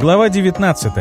Глава 19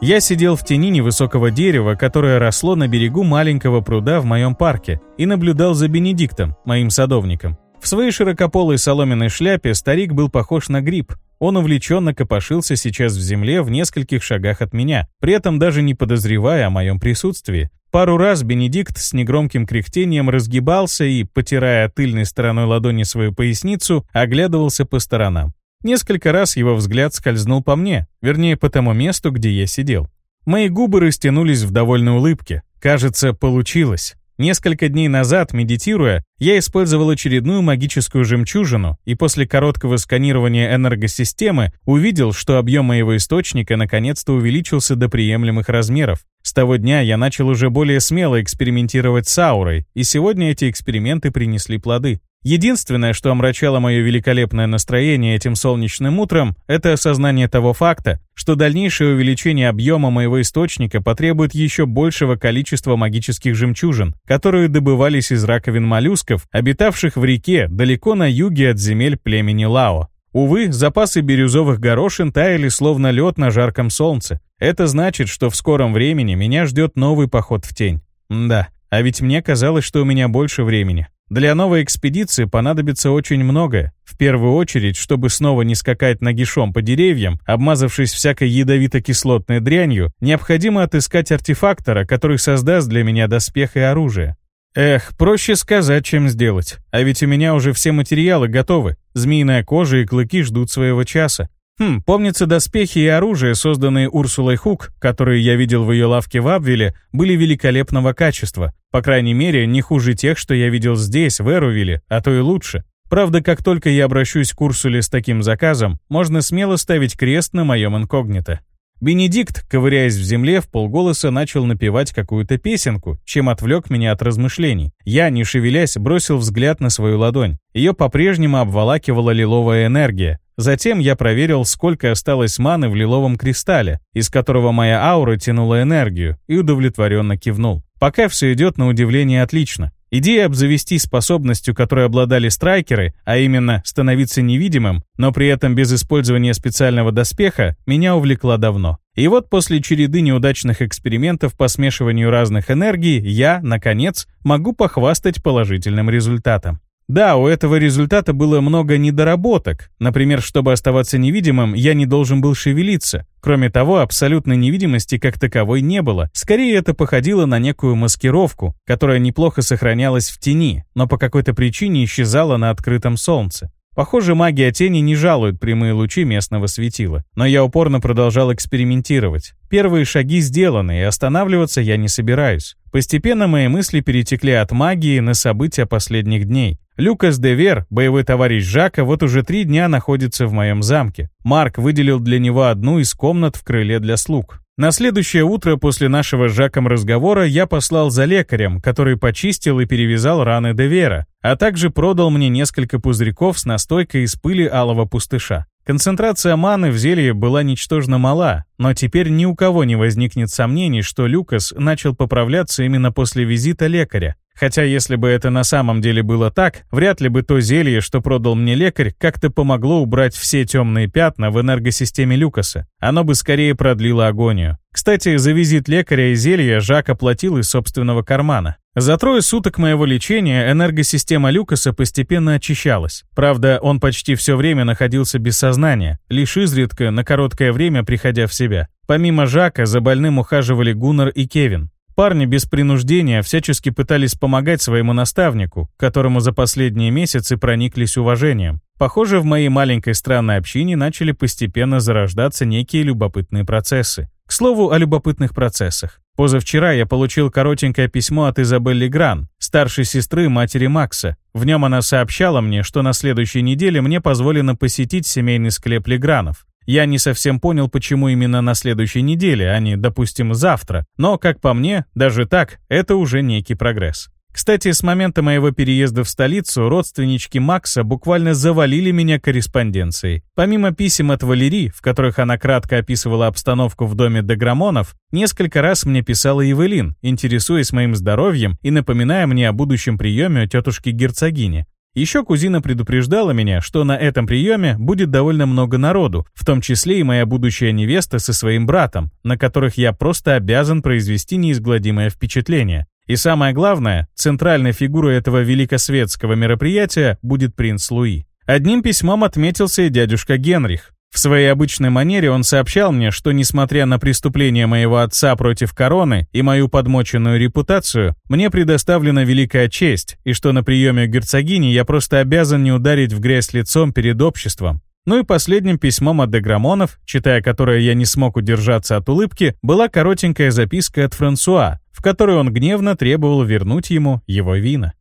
Я сидел в тени невысокого дерева, которое росло на берегу маленького пруда в моем парке, и наблюдал за Бенедиктом, моим садовником. В своей широкополой соломенной шляпе старик был похож на гриб. Он увлеченно копошился сейчас в земле в нескольких шагах от меня, при этом даже не подозревая о моем присутствии. Пару раз Бенедикт с негромким кряхтением разгибался и, потирая тыльной стороной ладони свою поясницу, оглядывался по сторонам. Несколько раз его взгляд скользнул по мне, вернее, по тому месту, где я сидел. Мои губы растянулись в довольной улыбке. Кажется, получилось. Несколько дней назад, медитируя, я использовал очередную магическую жемчужину и после короткого сканирования энергосистемы увидел, что объем моего источника наконец-то увеличился до приемлемых размеров. С того дня я начал уже более смело экспериментировать с аурой, и сегодня эти эксперименты принесли плоды. Единственное, что омрачало мое великолепное настроение этим солнечным утром, это осознание того факта, что дальнейшее увеличение объема моего источника потребует еще большего количества магических жемчужин, которые добывались из раковин моллюсков, обитавших в реке далеко на юге от земель племени Лао. Увы, запасы бирюзовых горошин таяли словно лед на жарком солнце. Это значит, что в скором времени меня ждет новый поход в тень. Да, а ведь мне казалось, что у меня больше времени. Для новой экспедиции понадобится очень многое. В первую очередь, чтобы снова не скакать нагишом по деревьям, обмазавшись всякой ядовито-кислотной дрянью, необходимо отыскать артефактора, который создаст для меня доспех и оружие. Эх, проще сказать, чем сделать. А ведь у меня уже все материалы готовы. Змеиная кожа и клыки ждут своего часа. Хм, помнится, доспехи и оружие, созданные Урсулой Хук, которые я видел в ее лавке в Абвиле, были великолепного качества. По крайней мере, не хуже тех, что я видел здесь, в Эрувиле, а то и лучше. Правда, как только я обращусь к Урсуле с таким заказом, можно смело ставить крест на моем инкогнито. Бенедикт, ковыряясь в земле, в полголоса начал напевать какую-то песенку, чем отвлек меня от размышлений. Я, не шевелясь, бросил взгляд на свою ладонь. Ее по-прежнему обволакивала лиловая энергия. Затем я проверил, сколько осталось маны в лиловом кристалле, из которого моя аура тянула энергию, и удовлетворенно кивнул. Пока все идет на удивление отлично. Идея обзавестись способностью, которой обладали страйкеры, а именно становиться невидимым, но при этом без использования специального доспеха, меня увлекла давно. И вот после череды неудачных экспериментов по смешиванию разных энергий, я, наконец, могу похвастать положительным результатом. Да, у этого результата было много недоработок. Например, чтобы оставаться невидимым, я не должен был шевелиться. Кроме того, абсолютной невидимости как таковой не было. Скорее, это походило на некую маскировку, которая неплохо сохранялась в тени, но по какой-то причине исчезала на открытом солнце. Похоже, магия тени не жалует прямые лучи местного светила. Но я упорно продолжал экспериментировать. Первые шаги сделаны, и останавливаться я не собираюсь. Постепенно мои мысли перетекли от магии на события последних дней. Люкас Девер, боевой товарищ Жака, вот уже три дня находится в моем замке. Марк выделил для него одну из комнат в крыле для слуг. На следующее утро после нашего с Жаком разговора я послал за лекарем, который почистил и перевязал раны Девера, а также продал мне несколько пузырьков с настойкой из пыли алого пустыша. Концентрация маны в зелье была ничтожно мала, но теперь ни у кого не возникнет сомнений, что Люкас начал поправляться именно после визита лекаря. Хотя если бы это на самом деле было так, вряд ли бы то зелье, что продал мне лекарь, как-то помогло убрать все темные пятна в энергосистеме Люкаса. Оно бы скорее продлило агонию. Кстати, за визит лекаря и зелья Жак оплатил из собственного кармана. За трое суток моего лечения энергосистема Люкаса постепенно очищалась. Правда, он почти все время находился без сознания, лишь изредка, на короткое время приходя в себя. Помимо Жака, за больным ухаживали Гуннар и Кевин. Парни без принуждения всячески пытались помогать своему наставнику, которому за последние месяцы прониклись уважением. Похоже, в моей маленькой странной общине начали постепенно зарождаться некие любопытные процессы. К слову о любопытных процессах. Позавчера я получил коротенькое письмо от Изабелли Гран, старшей сестры матери Макса. В нем она сообщала мне, что на следующей неделе мне позволено посетить семейный склеп Легранов. Я не совсем понял, почему именно на следующей неделе, а не, допустим, завтра. Но, как по мне, даже так, это уже некий прогресс. Кстати, с момента моего переезда в столицу родственнички Макса буквально завалили меня корреспонденцией. Помимо писем от Валерии, в которых она кратко описывала обстановку в доме Деграмонов, несколько раз мне писала Евелин, интересуясь моим здоровьем и напоминая мне о будущем приеме у тетушки-герцогини. Еще кузина предупреждала меня, что на этом приеме будет довольно много народу, в том числе и моя будущая невеста со своим братом, на которых я просто обязан произвести неизгладимое впечатление. И самое главное, центральной фигурой этого великосветского мероприятия будет принц Луи. Одним письмом отметился и дядюшка Генрих. В своей обычной манере он сообщал мне, что несмотря на преступление моего отца против короны и мою подмоченную репутацию, мне предоставлена великая честь, и что на приеме герцогини я просто обязан не ударить в грязь лицом перед обществом. Ну и последним письмом от Деграмонов, читая которое я не смог удержаться от улыбки, была коротенькая записка от Франсуа, в которой он гневно требовал вернуть ему его вина.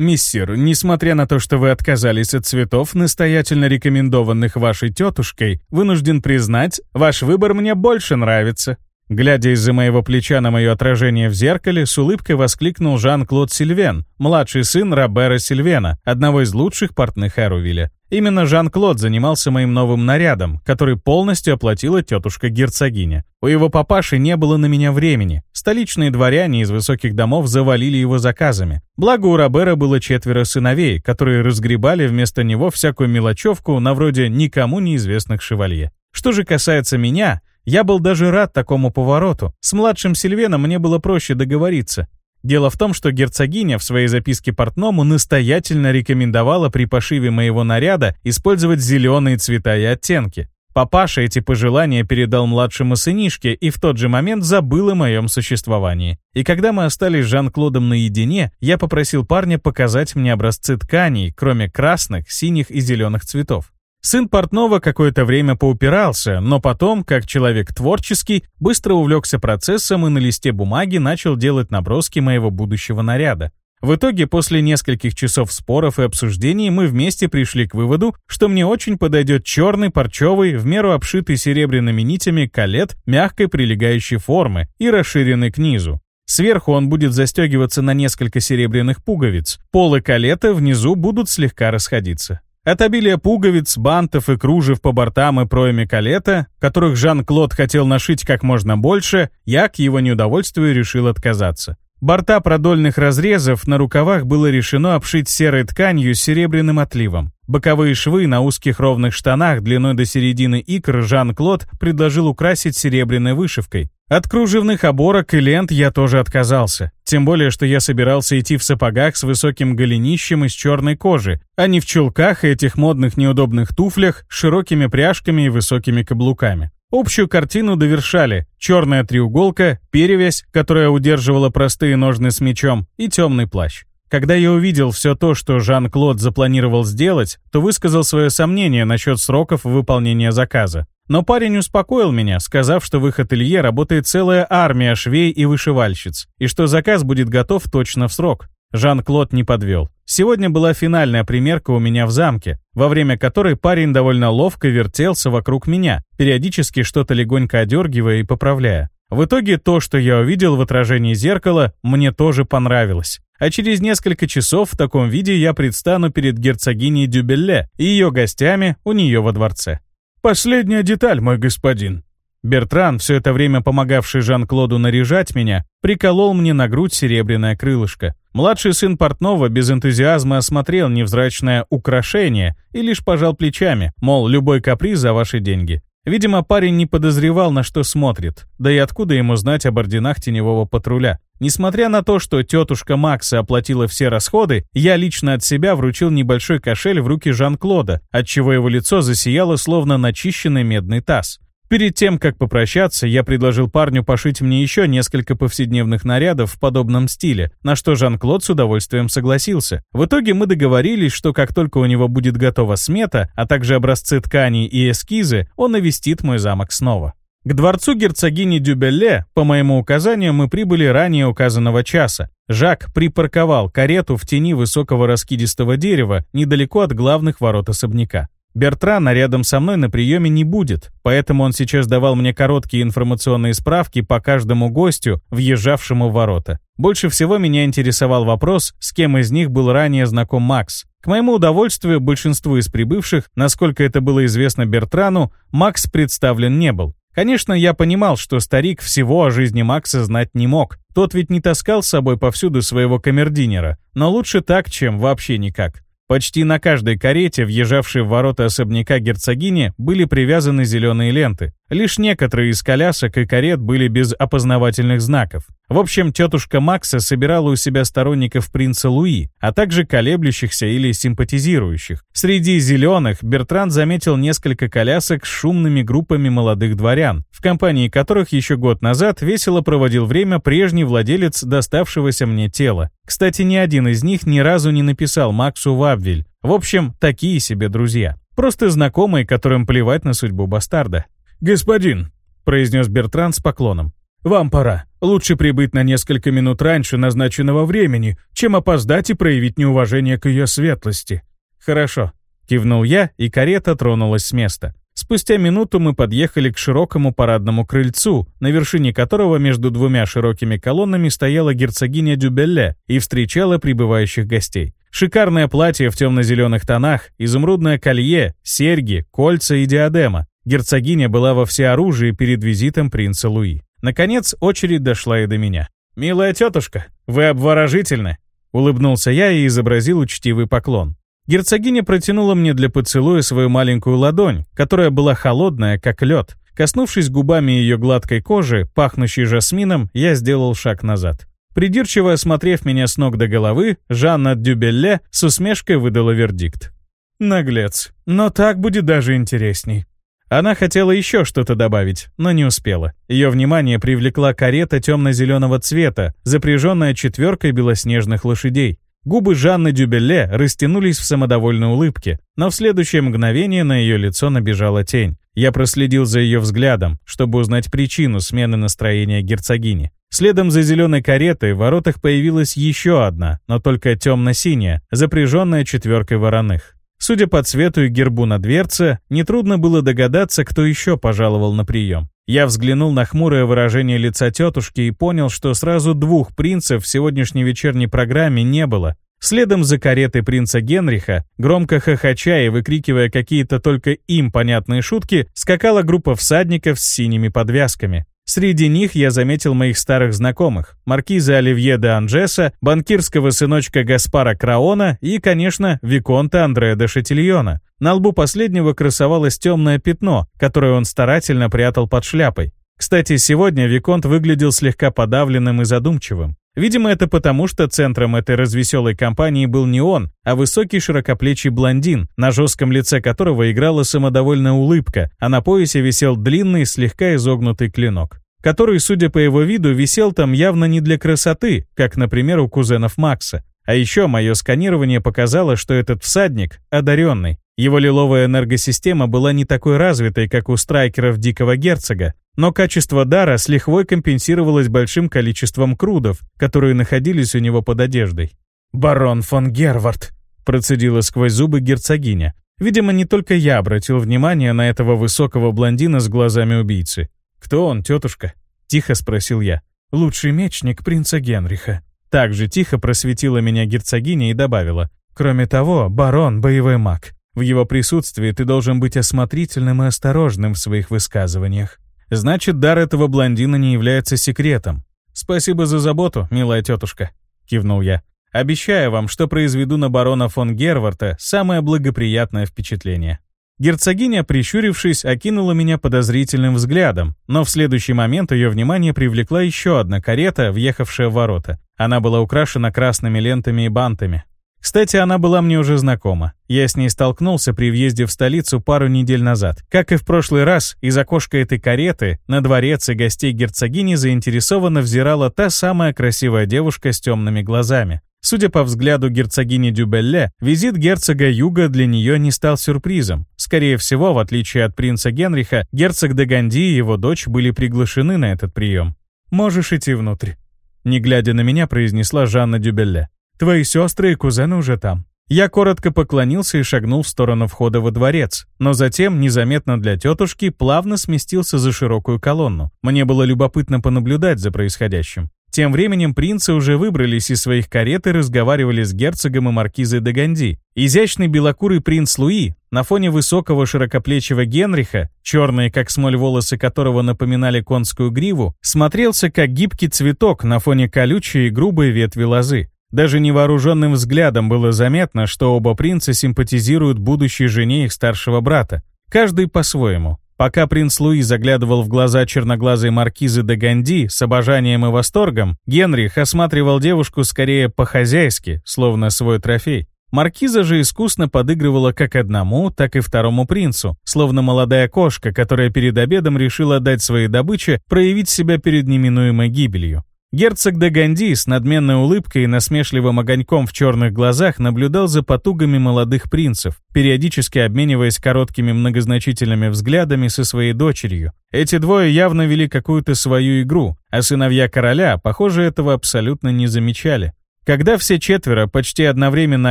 «Миссир, несмотря на то, что вы отказались от цветов, настоятельно рекомендованных вашей тетушкой, вынужден признать, ваш выбор мне больше нравится». Глядя из-за моего плеча на мое отражение в зеркале, с улыбкой воскликнул Жан-Клод Сильвен, младший сын Робера Сильвена, одного из лучших портных Эрувиля. Именно Жан-Клод занимался моим новым нарядом, который полностью оплатила тетушка-герцогиня. У его папаши не было на меня времени. Столичные дворяне из высоких домов завалили его заказами. Благо у Робера было четверо сыновей, которые разгребали вместо него всякую мелочевку на вроде никому неизвестных шевалье. Что же касается меня, я был даже рад такому повороту. С младшим Сильвеном мне было проще договориться. Дело в том, что герцогиня в своей записке портному настоятельно рекомендовала при пошиве моего наряда использовать зеленые цвета и оттенки. Папаша эти пожелания передал младшему сынишке и в тот же момент забыл о моем существовании. И когда мы остались с Жан-Клодом наедине, я попросил парня показать мне образцы тканей, кроме красных, синих и зеленых цветов. Сын портного какое-то время поупирался, но потом, как человек творческий, быстро увлекся процессом и на листе бумаги начал делать наброски моего будущего наряда. В итоге, после нескольких часов споров и обсуждений, мы вместе пришли к выводу, что мне очень подойдет черный, парчевый, в меру обшитый серебряными нитями калет мягкой прилегающей формы и расширенный к низу. Сверху он будет застегиваться на несколько серебряных пуговиц. Полы калета внизу будут слегка расходиться. От обилия пуговиц, бантов и кружев по бортам и проеме калета, которых Жан-Клод хотел нашить как можно больше, я к его неудовольствию решил отказаться. Борта продольных разрезов на рукавах было решено обшить серой тканью с серебряным отливом. Боковые швы на узких ровных штанах длиной до середины икр Жан-Клод предложил украсить серебряной вышивкой. От кружевных оборок и лент я тоже отказался. Тем более, что я собирался идти в сапогах с высоким голенищем из черной кожи, а не в чулках и этих модных неудобных туфлях с широкими пряжками и высокими каблуками. Общую картину довершали черная треуголка, перевязь, которая удерживала простые ножны с мечом, и темный плащ. Когда я увидел все то, что Жан-Клод запланировал сделать, то высказал свое сомнение насчет сроков выполнения заказа. Но парень успокоил меня, сказав, что в их ателье работает целая армия швей и вышивальщиц, и что заказ будет готов точно в срок. Жан-Клод не подвел. Сегодня была финальная примерка у меня в замке, во время которой парень довольно ловко вертелся вокруг меня, периодически что-то легонько одергивая и поправляя. В итоге то, что я увидел в отражении зеркала, мне тоже понравилось а через несколько часов в таком виде я предстану перед герцогиней Дюбелле и ее гостями у нее во дворце. «Последняя деталь, мой господин». Бертран, все это время помогавший Жан-Клоду наряжать меня, приколол мне на грудь серебряное крылышко. Младший сын портного без энтузиазма осмотрел невзрачное украшение и лишь пожал плечами, мол, любой каприз за ваши деньги. Видимо, парень не подозревал, на что смотрит, да и откуда ему знать об орденах теневого патруля. Несмотря на то, что тетушка Макса оплатила все расходы, я лично от себя вручил небольшой кошель в руки Жан-Клода, отчего его лицо засияло словно начищенный медный таз. Перед тем, как попрощаться, я предложил парню пошить мне еще несколько повседневных нарядов в подобном стиле, на что Жан-Клод с удовольствием согласился. В итоге мы договорились, что как только у него будет готова смета, а также образцы тканей и эскизы, он навестит мой замок снова. К дворцу герцогини Дюбелле, по моему указанию, мы прибыли ранее указанного часа. Жак припарковал карету в тени высокого раскидистого дерева недалеко от главных ворот особняка. Бертрана рядом со мной на приеме не будет, поэтому он сейчас давал мне короткие информационные справки по каждому гостю, въезжавшему в ворота. Больше всего меня интересовал вопрос, с кем из них был ранее знаком Макс. К моему удовольствию, большинству из прибывших, насколько это было известно Бертрану, Макс представлен не был. Конечно, я понимал, что старик всего о жизни Макса знать не мог. Тот ведь не таскал с собой повсюду своего камердинера, но лучше так, чем вообще никак. Почти на каждой карете, въезжавшей в ворота особняка герцогини, были привязаны зеленые ленты. Лишь некоторые из колясок и карет были без опознавательных знаков. В общем, тетушка Макса собирала у себя сторонников принца Луи, а также колеблющихся или симпатизирующих. Среди зеленых Бертран заметил несколько колясок с шумными группами молодых дворян, в компании которых еще год назад весело проводил время прежний владелец доставшегося мне тела. Кстати, ни один из них ни разу не написал Максу в Абвель. В общем, такие себе друзья. Просто знакомые, которым плевать на судьбу бастарда. «Господин», — произнес Бертран с поклоном, — «вам пора. Лучше прибыть на несколько минут раньше назначенного времени, чем опоздать и проявить неуважение к ее светлости». «Хорошо», — кивнул я, и карета тронулась с места. Спустя минуту мы подъехали к широкому парадному крыльцу, на вершине которого между двумя широкими колоннами стояла герцогиня Дюбелле и встречала прибывающих гостей. Шикарное платье в темно-зеленых тонах, изумрудное колье, серьги, кольца и диадема. Герцогиня была во всеоружии перед визитом принца Луи. Наконец, очередь дошла и до меня. «Милая тетушка, вы обворожительны!» Улыбнулся я и изобразил учтивый поклон. Герцогиня протянула мне для поцелуя свою маленькую ладонь, которая была холодная, как лед. Коснувшись губами ее гладкой кожи, пахнущей жасмином, я сделал шаг назад. Придирчиво осмотрев меня с ног до головы, Жанна Дюбелле с усмешкой выдала вердикт. «Наглец. Но так будет даже интересней». Она хотела еще что-то добавить, но не успела. Ее внимание привлекла карета темно-зеленого цвета, запряженная четверкой белоснежных лошадей. Губы Жанны Дюбелле растянулись в самодовольной улыбке, но в следующее мгновение на ее лицо набежала тень. Я проследил за ее взглядом, чтобы узнать причину смены настроения герцогини. Следом за зеленой каретой в воротах появилась еще одна, но только темно-синяя, запряженная четверкой вороных. Судя по цвету и гербу на дверце, нетрудно было догадаться, кто еще пожаловал на прием. Я взглянул на хмурое выражение лица тетушки и понял, что сразу двух принцев в сегодняшней вечерней программе не было. Следом за каретой принца Генриха, громко хохоча и выкрикивая какие-то только им понятные шутки, скакала группа всадников с синими подвязками. Среди них я заметил моих старых знакомых, маркиза Оливье де Анжеса, банкирского сыночка Гаспара Краона и, конечно, Виконта Андреа де Шатильона. На лбу последнего красовалось темное пятно, которое он старательно прятал под шляпой. Кстати, сегодня Виконт выглядел слегка подавленным и задумчивым. Видимо, это потому, что центром этой развеселой компании был не он, а высокий широкоплечий блондин, на жестком лице которого играла самодовольная улыбка, а на поясе висел длинный, слегка изогнутый клинок, который, судя по его виду, висел там явно не для красоты, как, например, у кузенов Макса. А еще мое сканирование показало, что этот всадник одаренный. Его лиловая энергосистема была не такой развитой, как у страйкеров Дикого Герцога, но качество дара с лихвой компенсировалось большим количеством крудов, которые находились у него под одеждой. «Барон фон Гервард», — процедила сквозь зубы герцогиня. Видимо, не только я обратил внимание на этого высокого блондина с глазами убийцы. «Кто он, тетушка?» — тихо спросил я. «Лучший мечник принца Генриха». Так же тихо просветила меня герцогиня и добавила. «Кроме того, барон — боевой маг. В его присутствии ты должен быть осмотрительным и осторожным в своих высказываниях. Значит, дар этого блондина не является секретом. Спасибо за заботу, милая тетушка, кивнул я. Обещаю вам, что произведу на барона фон Герварта самое благоприятное впечатление. Герцогиня, прищурившись, окинула меня подозрительным взглядом, но в следующий момент ее внимание привлекла еще одна карета, въехавшая в ворота. Она была украшена красными лентами и бантами. Кстати, она была мне уже знакома. Я с ней столкнулся при въезде в столицу пару недель назад. Как и в прошлый раз, из окошка этой кареты на дворец и гостей герцогини заинтересованно взирала та самая красивая девушка с темными глазами. Судя по взгляду герцогини Дюбелле, визит герцога Юга для нее не стал сюрпризом. Скорее всего, в отличие от принца Генриха, герцог де Ганди и его дочь были приглашены на этот прием. «Можешь идти внутрь», — не глядя на меня, произнесла Жанна Дюбелле. Твои сестры и кузены уже там». Я коротко поклонился и шагнул в сторону входа во дворец, но затем, незаметно для тетушки, плавно сместился за широкую колонну. Мне было любопытно понаблюдать за происходящим. Тем временем принцы уже выбрались из своих карет и разговаривали с герцогом и маркизой де Ганди. Изящный белокурый принц Луи на фоне высокого широкоплечего Генриха, черные как смоль волосы которого напоминали конскую гриву, смотрелся как гибкий цветок на фоне колючей и грубой ветви лозы. Даже невооруженным взглядом было заметно, что оба принца симпатизируют будущей жене их старшего брата. Каждый по-своему. Пока принц Луи заглядывал в глаза черноглазой маркизы де Ганди с обожанием и восторгом, Генрих осматривал девушку скорее по-хозяйски, словно свой трофей. Маркиза же искусно подыгрывала как одному, так и второму принцу, словно молодая кошка, которая перед обедом решила дать своей добыче проявить себя перед неминуемой гибелью. Герцог де Ганди с надменной улыбкой и насмешливым огоньком в черных глазах наблюдал за потугами молодых принцев, периодически обмениваясь короткими многозначительными взглядами со своей дочерью. Эти двое явно вели какую-то свою игру, а сыновья короля, похоже, этого абсолютно не замечали. Когда все четверо почти одновременно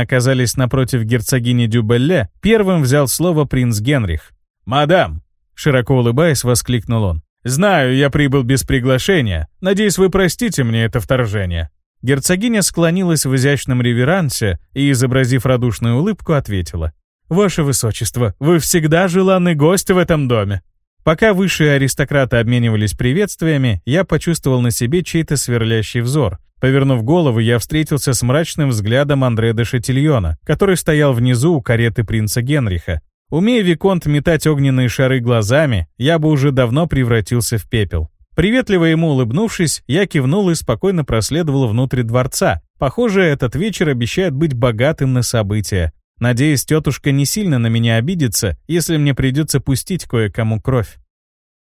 оказались напротив герцогини Дюбелле, первым взял слово принц Генрих. «Мадам!» — широко улыбаясь, воскликнул он. «Знаю, я прибыл без приглашения. Надеюсь, вы простите мне это вторжение». Герцогиня склонилась в изящном реверансе и, изобразив радушную улыбку, ответила. «Ваше Высочество, вы всегда желанный гость в этом доме». Пока высшие аристократы обменивались приветствиями, я почувствовал на себе чей-то сверлящий взор. Повернув голову, я встретился с мрачным взглядом Андре де Шатильона, который стоял внизу у кареты принца Генриха. Умея Виконт метать огненные шары глазами, я бы уже давно превратился в пепел. Приветливо ему улыбнувшись, я кивнул и спокойно проследовал внутрь дворца. Похоже, этот вечер обещает быть богатым на события. Надеюсь, тетушка не сильно на меня обидится, если мне придется пустить кое-кому кровь.